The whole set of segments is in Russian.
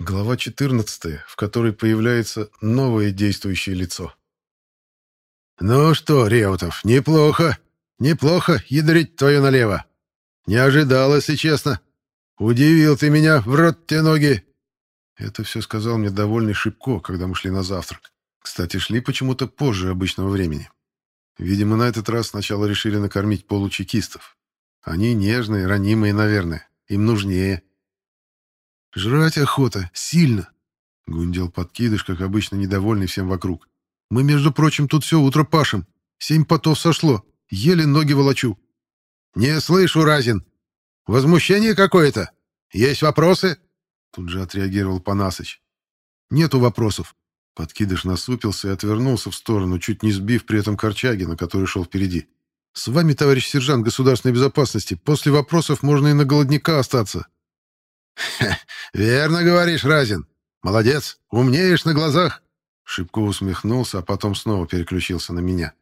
Глава 14, в которой появляется новое действующее лицо. «Ну что, Реутов, неплохо, неплохо ядрить твое налево. Не ожидал, если честно. Удивил ты меня, в рот те ноги!» Это все сказал мне довольный Шибко, когда мы шли на завтрак. Кстати, шли почему-то позже обычного времени. Видимо, на этот раз сначала решили накормить получекистов. Они нежные, ранимые, наверное. Им нужнее. «Жрать охота. Сильно!» — гундел подкидыш, как обычно, недовольный всем вокруг. «Мы, между прочим, тут все утро пашем. Семь потов сошло. Еле ноги волочу». «Не слышу, Разин. Возмущение какое-то? Есть вопросы?» Тут же отреагировал Панасыч. «Нету вопросов». Подкидыш насупился и отвернулся в сторону, чуть не сбив при этом Корчагина, который шел впереди. «С вами, товарищ сержант государственной безопасности, после вопросов можно и на голодника остаться». «Верно говоришь, Разин. Молодец, умнеешь на глазах». Шибко усмехнулся, а потом снова переключился на меня.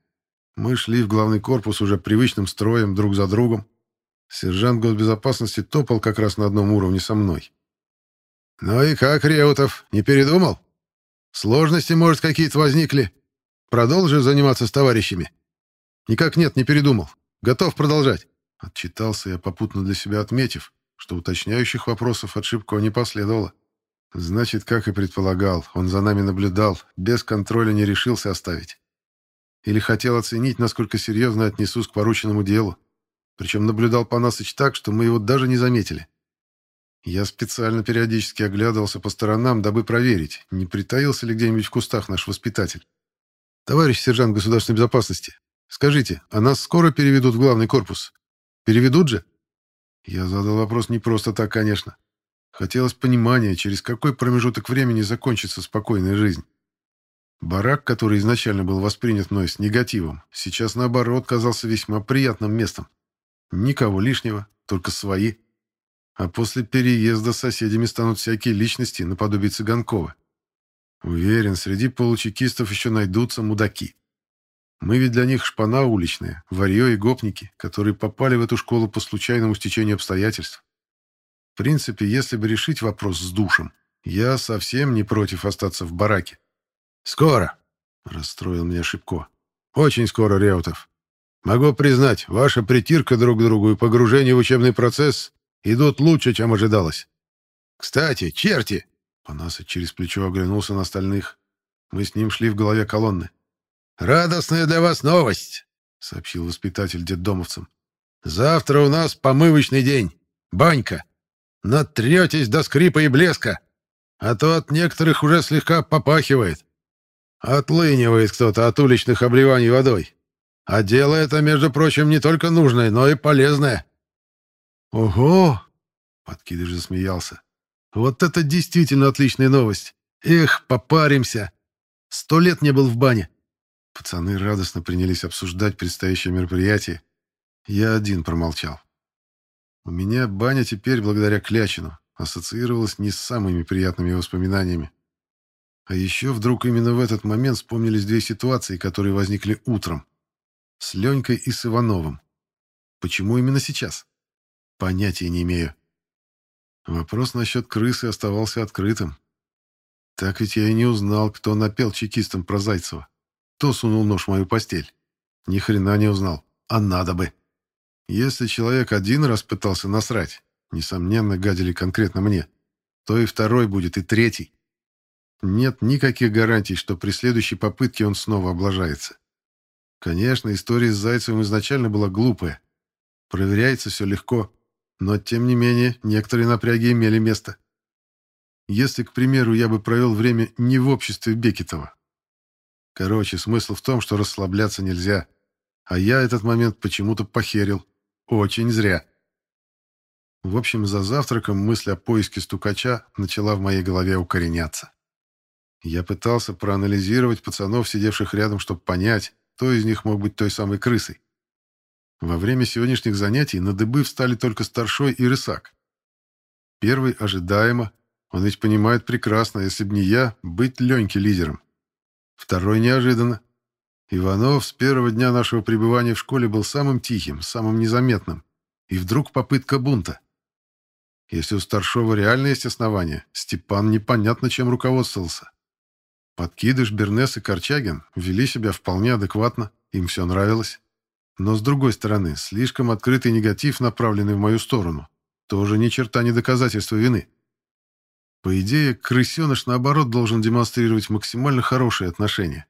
Мы шли в главный корпус уже привычным строем друг за другом. Сержант госбезопасности топал как раз на одном уровне со мной. «Ну и как, Реутов, не передумал? Сложности, может, какие-то возникли? Продолжишь заниматься с товарищами?» «Никак нет, не передумал. Готов продолжать», — отчитался я, попутно для себя отметив, что уточняющих вопросов от Шибко не последовало. Значит, как и предполагал, он за нами наблюдал, без контроля не решился оставить. Или хотел оценить, насколько серьезно отнесусь к порученному делу. Причем наблюдал Панасыч так, что мы его даже не заметили. Я специально периодически оглядывался по сторонам, дабы проверить, не притаился ли где-нибудь в кустах наш воспитатель. «Товарищ сержант государственной безопасности, скажите, а нас скоро переведут в главный корпус? Переведут же?» Я задал вопрос не просто так, конечно. Хотелось понимания, через какой промежуток времени закончится спокойная жизнь. Барак, который изначально был воспринят мной с негативом, сейчас, наоборот, казался весьма приятным местом. Никого лишнего, только свои. А после переезда соседями станут всякие личности, наподобие Цыганкова. Уверен, среди получекистов еще найдутся мудаки. Мы ведь для них шпана уличная, варьё и гопники, которые попали в эту школу по случайному стечению обстоятельств. В принципе, если бы решить вопрос с душем, я совсем не против остаться в бараке. «Скоро», — расстроил меня Шибко. «Очень скоро, Реутов. Могу признать, ваша притирка друг к другу и погружение в учебный процесс идут лучше, чем ожидалось. Кстати, черти!» Панасыч через плечо оглянулся на остальных. Мы с ним шли в голове колонны. «Радостная для вас новость», — сообщил воспитатель детдомовцам. «Завтра у нас помывочный день. Банька. Натретесь до скрипа и блеска, а то от некоторых уже слегка попахивает. Отлынивает кто-то от уличных обливаний водой. А дело это, между прочим, не только нужное, но и полезное». «Ого!» — подкидыш засмеялся. «Вот это действительно отличная новость! Эх, попаримся! Сто лет не был в бане!» Пацаны радостно принялись обсуждать предстоящее мероприятие. Я один промолчал. У меня баня теперь, благодаря Клячину, ассоциировалась не с самыми приятными воспоминаниями. А еще вдруг именно в этот момент вспомнились две ситуации, которые возникли утром. С Ленькой и с Ивановым. Почему именно сейчас? Понятия не имею. Вопрос насчет крысы оставался открытым. Так ведь я и не узнал, кто напел чекистам про Зайцева. Кто сунул нож в мою постель? Ни хрена не узнал. А надо бы. Если человек один раз пытался насрать, несомненно, гадили конкретно мне, то и второй будет, и третий. Нет никаких гарантий, что при следующей попытке он снова облажается. Конечно, история с Зайцевым изначально была глупая. Проверяется все легко, но, тем не менее, некоторые напряги имели место. Если, к примеру, я бы провел время не в обществе Бекетова, Короче, смысл в том, что расслабляться нельзя. А я этот момент почему-то похерил. Очень зря. В общем, за завтраком мысль о поиске стукача начала в моей голове укореняться. Я пытался проанализировать пацанов, сидевших рядом, чтобы понять, кто из них мог быть той самой крысой. Во время сегодняшних занятий на дыбы встали только старшой и рысак. Первый ожидаемо, он ведь понимает прекрасно, если б не я, быть Леньке лидером. Второй неожиданно. Иванов с первого дня нашего пребывания в школе был самым тихим, самым незаметным. И вдруг попытка бунта. Если у старшего реально есть основания, Степан непонятно чем руководствовался. Подкидыш, Бернес и Корчагин вели себя вполне адекватно, им все нравилось. Но, с другой стороны, слишком открытый негатив, направленный в мою сторону, тоже ни черта не доказательство вины. По идее, крысеныш, наоборот, должен демонстрировать максимально хорошие отношения.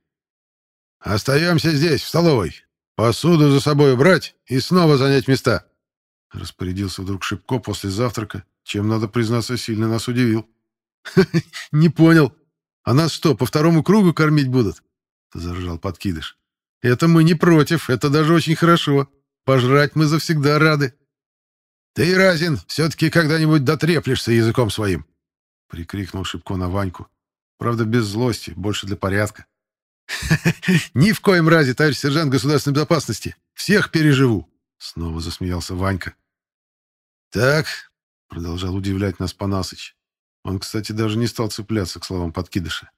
«Остаемся здесь, в столовой. Посуду за собой убрать и снова занять места», — распорядился вдруг Шипко после завтрака, чем, надо признаться, сильно нас удивил. «Не понял. А нас что, по второму кругу кормить будут?» — заржал подкидыш. «Это мы не против, это даже очень хорошо. Пожрать мы завсегда рады». «Ты, Разин, все-таки когда-нибудь дотреплешься языком своим!» — прикрикнул Шипко на Ваньку. Правда, без злости, больше для порядка. «Ни в коем разе, товарищ сержант государственной безопасности! Всех переживу!» Снова засмеялся Ванька. «Так», — продолжал удивлять нас Панасыч. Он, кстати, даже не стал цепляться к словам подкидыша.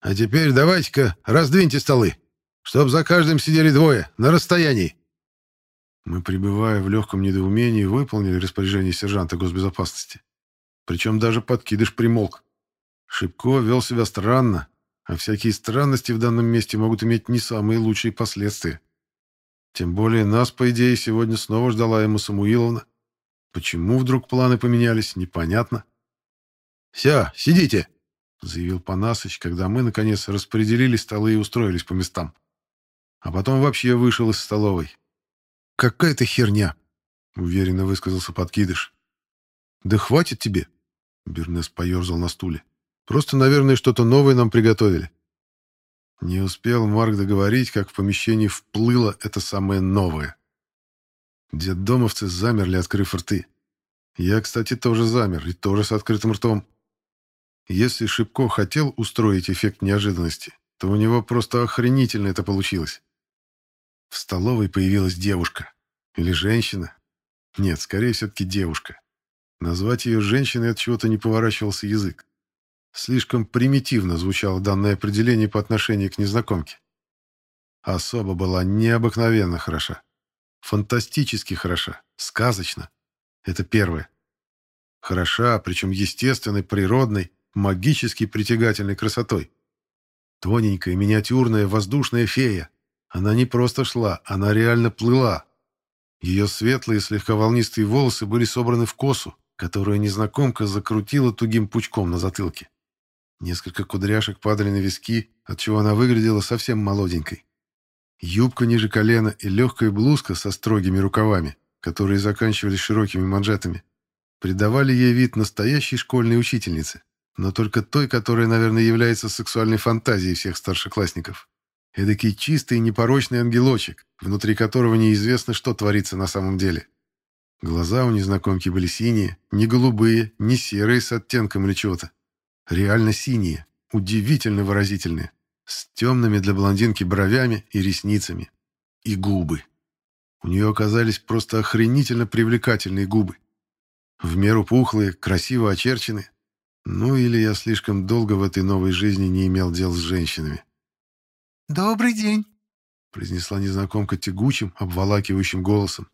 «А теперь давайте-ка раздвиньте столы, чтоб за каждым сидели двое, на расстоянии». Мы, пребывая в легком недоумении, выполнили распоряжение сержанта госбезопасности. Причем даже подкидыш примолк. Шибко вел себя странно, а всякие странности в данном месте могут иметь не самые лучшие последствия. Тем более нас, по идее, сегодня снова ждала Эмма Самуиловна. Почему вдруг планы поменялись, непонятно. «Все, сидите!» — заявил Панасыч, когда мы, наконец, распределили столы и устроились по местам. А потом вообще вышел из столовой. «Какая-то херня!» — уверенно высказался подкидыш. «Да хватит тебе!» — Бернес поерзал на стуле. «Просто, наверное, что-то новое нам приготовили». Не успел Марк договорить, как в помещении вплыло это самое новое. Детдомовцы замерли, открыв рты. Я, кстати, тоже замер, и тоже с открытым ртом. Если Шипко хотел устроить эффект неожиданности, то у него просто охренительно это получилось. В столовой появилась девушка. Или женщина. Нет, скорее все-таки девушка. Назвать ее женщиной от чего-то не поворачивался язык. Слишком примитивно звучало данное определение по отношению к незнакомке. Особа была необыкновенно хороша. Фантастически хороша. Сказочно. Это первое. Хороша, причем естественной, природной, магически притягательной красотой. Тоненькая, миниатюрная, воздушная фея. Она не просто шла, она реально плыла. Ее светлые, слегка волнистые волосы были собраны в косу, которую незнакомка закрутила тугим пучком на затылке. Несколько кудряшек падали на виски, отчего она выглядела совсем молоденькой. Юбка ниже колена и легкая блузка со строгими рукавами, которые заканчивались широкими манжетами, придавали ей вид настоящей школьной учительницы, но только той, которая, наверное, является сексуальной фантазией всех старшеклассников. Эдакий чистый и непорочный ангелочек, внутри которого неизвестно, что творится на самом деле. Глаза у незнакомки были синие, не голубые, не серые с оттенком или чего-то, Реально синие, удивительно выразительные, с темными для блондинки бровями и ресницами. И губы. У нее оказались просто охренительно привлекательные губы. В меру пухлые, красиво очерченные. Ну или я слишком долго в этой новой жизни не имел дел с женщинами. «Добрый день», — произнесла незнакомка тягучим, обволакивающим голосом.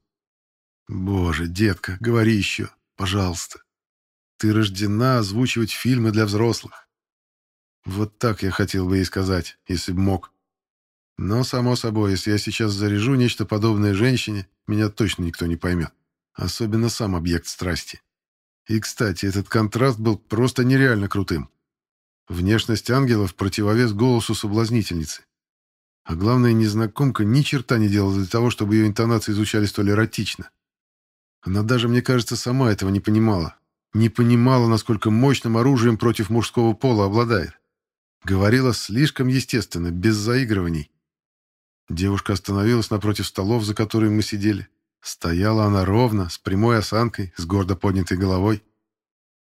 «Боже, детка, говори еще, пожалуйста». Ты рождена озвучивать фильмы для взрослых. Вот так я хотел бы ей сказать, если бы мог. Но, само собой, если я сейчас заряжу нечто подобное женщине, меня точно никто не поймет. Особенно сам объект страсти. И, кстати, этот контраст был просто нереально крутым. Внешность ангелов противовес голосу соблазнительницы. А главное, незнакомка ни черта не делала для того, чтобы ее интонации звучали столь эротично. Она даже, мне кажется, сама этого не понимала, не понимала, насколько мощным оружием против мужского пола обладает. Говорила слишком естественно, без заигрываний. Девушка остановилась напротив столов, за которыми мы сидели. Стояла она ровно, с прямой осанкой, с гордо поднятой головой.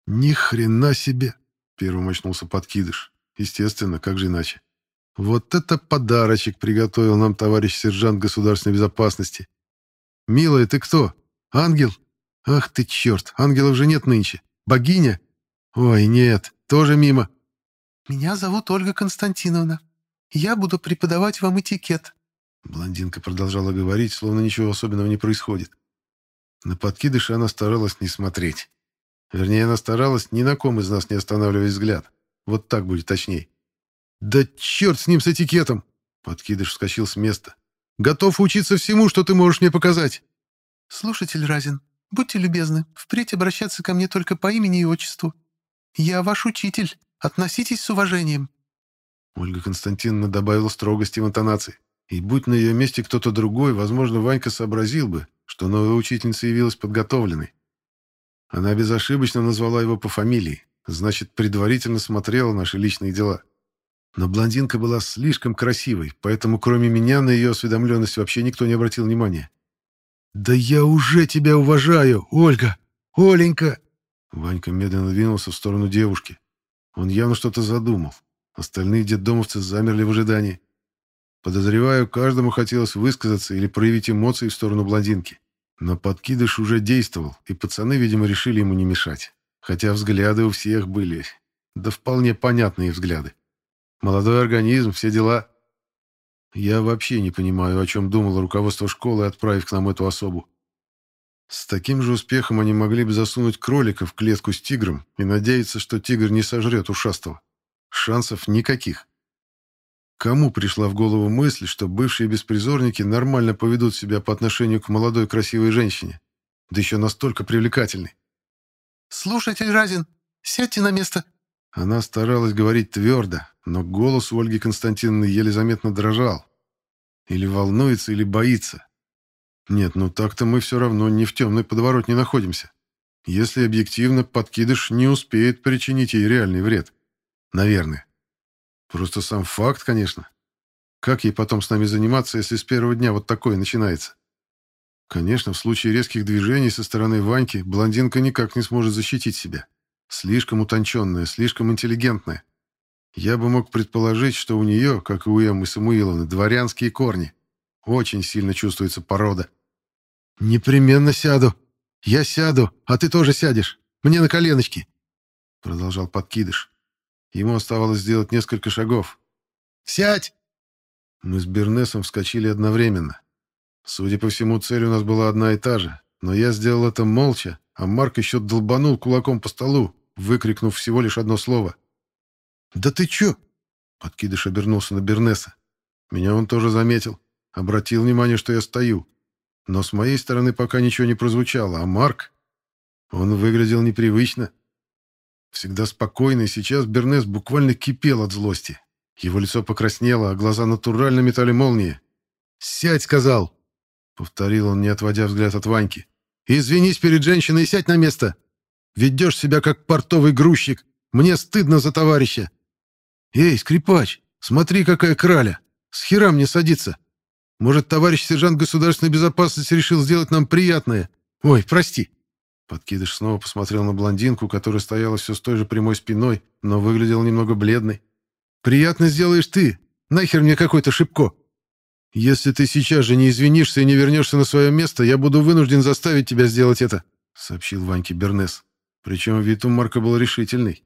«Ни хрена себе!» — первым очнулся подкидыш. Естественно, как же иначе. «Вот это подарочек приготовил нам товарищ сержант государственной безопасности!» «Милая, ты кто? Ангел?» Ах ты черт, ангелов же нет нынче. Богиня? Ой, нет, тоже мимо. Меня зовут Ольга Константиновна. Я буду преподавать вам этикет. Блондинка продолжала говорить, словно ничего особенного не происходит. На подкидыша она старалась не смотреть. Вернее, она старалась ни на ком из нас не останавливать взгляд. Вот так будет точней. «Да черт с ним, с этикетом!» Подкидыш вскочил с места. «Готов учиться всему, что ты можешь мне показать!» «Слушатель Разин, будьте любезны, впредь обращаться ко мне только по имени и отчеству. Я ваш учитель, относитесь с уважением». Ольга Константиновна добавила строгости в интонации. И будь на ее месте кто-то другой, возможно, Ванька сообразил бы, что новая учительница явилась подготовленной. Она безошибочно назвала его по фамилии, значит, предварительно смотрела наши личные дела. Но блондинка была слишком красивой, поэтому кроме меня на ее осведомленность вообще никто не обратил внимания. «Да я уже тебя уважаю, Ольга! Оленька!» Ванька медленно двинулся в сторону девушки. Он явно что-то задумал. Остальные детдомовцы замерли в ожидании. Подозреваю, каждому хотелось высказаться или проявить эмоции в сторону блондинки. Но подкидыш уже действовал, и пацаны, видимо, решили ему не мешать. Хотя взгляды у всех были. Да вполне понятные взгляды. Молодой организм, все дела. Я вообще не понимаю, о чем думало руководство школы, отправив к нам эту особу. С таким же успехом они могли бы засунуть кролика в клетку с тигром и надеяться, что тигр не сожрет ушастого. Шансов никаких. Кому пришла в голову мысль, что бывшие беспризорники нормально поведут себя по отношению к молодой красивой женщине? Да еще настолько привлекательной. «Слушатель Разин, сядьте на место!» Она старалась говорить твердо, но голос у Ольги Константиновны еле заметно дрожал. Или волнуется, или боится. Нет, ну так-то мы все равно не в темной подворотне находимся. Если объективно, подкидыш не успеет причинить ей реальный вред. Наверное. Просто сам факт, конечно. Как ей потом с нами заниматься, если с первого дня вот такое начинается? Конечно, в случае резких движений со стороны Ваньки блондинка никак не сможет защитить себя. Слишком утонченная, слишком интеллигентная. Я бы мог предположить, что у нее, как и у Эммы Самуиловны, дворянские корни. Очень сильно чувствуется порода. «Непременно сяду. Я сяду, а ты тоже сядешь. Мне на коленочки», — продолжал подкидыш. Ему оставалось сделать несколько шагов. «Сядь!» Мы с Бернесом вскочили одновременно. Судя по всему, цель у нас была одна и та же, но я сделал это молча, а Марк еще долбанул кулаком по столу, выкрикнув всего лишь одно слово. «Да ты чё?» Подкидыш обернулся на Бернеса. Меня он тоже заметил. Обратил внимание, что я стою. Но с моей стороны пока ничего не прозвучало, а Марк... Он выглядел непривычно. Всегда спокойный, сейчас Бернес буквально кипел от злости. Его лицо покраснело, а глаза натурально метали молнии. «Сядь!» — сказал. Повторил он, не отводя взгляд от Ваньки. «Извинись перед женщиной и сядь на место. Ведешь себя как портовый грузчик. Мне стыдно за товарища. Эй, скрипач, смотри, какая краля. С хера мне садиться. Может, товарищ сержант государственной безопасности решил сделать нам приятное? Ой, прости». Подкидыш снова посмотрел на блондинку, которая стояла все с той же прямой спиной, но выглядела немного бледной. «Приятно сделаешь ты. Нахер мне какой-то шибко. Если ты сейчас же не извинишься и не вернешься на свое место, я буду вынужден заставить тебя сделать это», — сообщил Ваньке Бернес. Причем вид у Марка был решительный.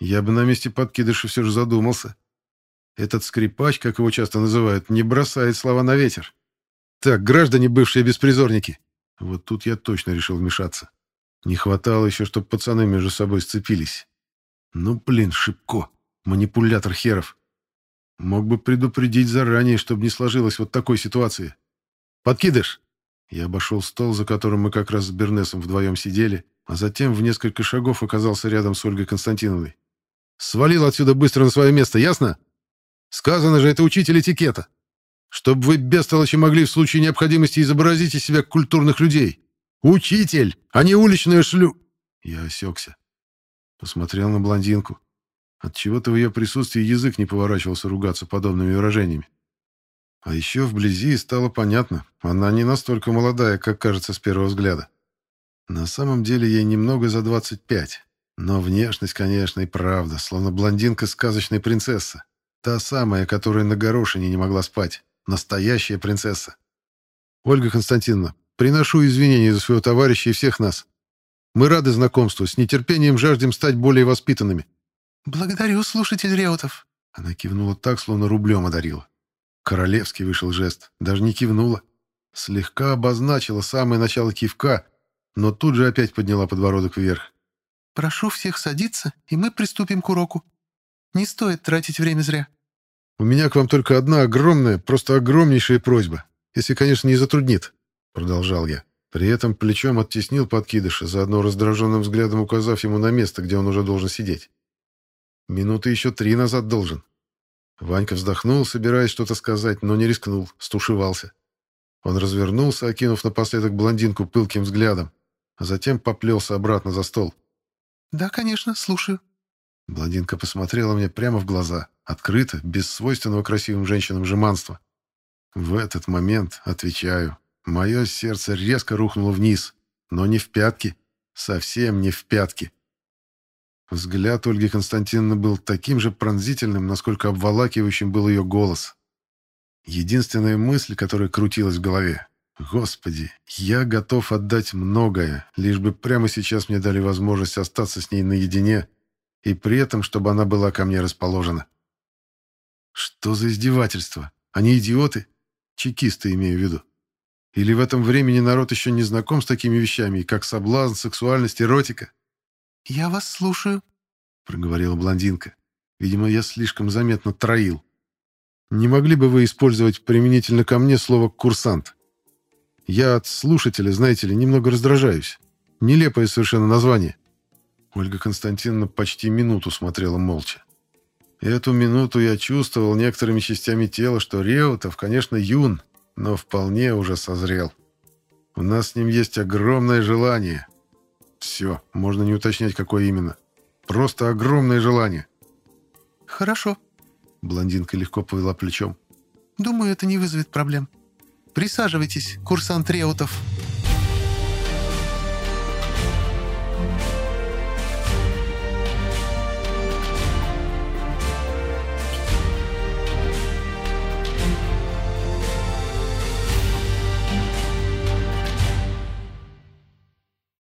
Я бы на месте подкидыша все же задумался. Этот скрипач, как его часто называют, не бросает слова на ветер. «Так, граждане бывшие беспризорники!» Вот тут я точно решил вмешаться. Не хватало еще, чтобы пацаны между собой сцепились. Ну, блин, Шипко, манипулятор херов. Мог бы предупредить заранее, чтобы не сложилось вот такой ситуации. Подкидыш! Я обошел стол, за которым мы как раз с Бернесом вдвоем сидели, а затем в несколько шагов оказался рядом с Ольгой Константиновной. Свалил отсюда быстро на свое место, ясно? Сказано же, это учитель этикета. Чтобы вы, бестолочи, могли в случае необходимости изобразить из себя культурных людей. «Учитель, а не уличная шлю...» Я осекся. Посмотрел на блондинку. Отчего-то в ее присутствии язык не поворачивался ругаться подобными выражениями. А еще вблизи стало понятно, она не настолько молодая, как кажется с первого взгляда. На самом деле ей немного за 25. Но внешность, конечно, и правда, словно блондинка сказочной принцессы. Та самая, которая на горошине не могла спать. Настоящая принцесса. Ольга Константиновна, Приношу извинения за своего товарища и всех нас. Мы рады знакомству, с нетерпением жаждем стать более воспитанными». «Благодарю, слушатель Реутов». Она кивнула так, словно рублем одарила. Королевский вышел жест, даже не кивнула. Слегка обозначила самое начало кивка, но тут же опять подняла подбородок вверх. Прошу всех садиться, и мы приступим к уроку. Не стоит тратить время зря». «У меня к вам только одна огромная, просто огромнейшая просьба, если, конечно, не затруднит», — продолжал я. При этом плечом оттеснил подкидыша, заодно раздраженным взглядом указав ему на место, где он уже должен сидеть. Минуты еще три назад должен. Ванька вздохнул, собираясь что-то сказать, но не рискнул, стушевался. Он развернулся, окинув напоследок блондинку пылким взглядом, а затем поплелся обратно за стол. «Да, конечно, слушаю». Блондинка посмотрела мне прямо в глаза, открыто, без свойственного красивым женщинам жеманства. В этот момент, отвечаю, мое сердце резко рухнуло вниз, но не в пятки, совсем не в пятки. Взгляд Ольги Константиновны был таким же пронзительным, насколько обволакивающим был ее голос. Единственная мысль, которая крутилась в голове Господи, я готов отдать многое, лишь бы прямо сейчас мне дали возможность остаться с ней наедине, и при этом, чтобы она была ко мне расположена. Что за издевательство? Они идиоты? Чекисты, имею в виду. Или в этом времени народ еще не знаком с такими вещами, как соблазн, сексуальность, эротика? «Я вас слушаю», — проговорила блондинка. Видимо, я слишком заметно троил. «Не могли бы вы использовать применительно ко мне слово «курсант»?» Я от слушателя, знаете ли, немного раздражаюсь. Нелепое совершенно название. Ольга Константиновна почти минуту смотрела молча. Эту минуту я чувствовал некоторыми частями тела, что Реутов, конечно, юн, но вполне уже созрел. У нас с ним есть огромное желание. Все, можно не уточнять, какое именно. Просто огромное желание. «Хорошо», — блондинка легко повела плечом. «Думаю, это не вызовет проблем». Присаживайтесь, курсант Реутов».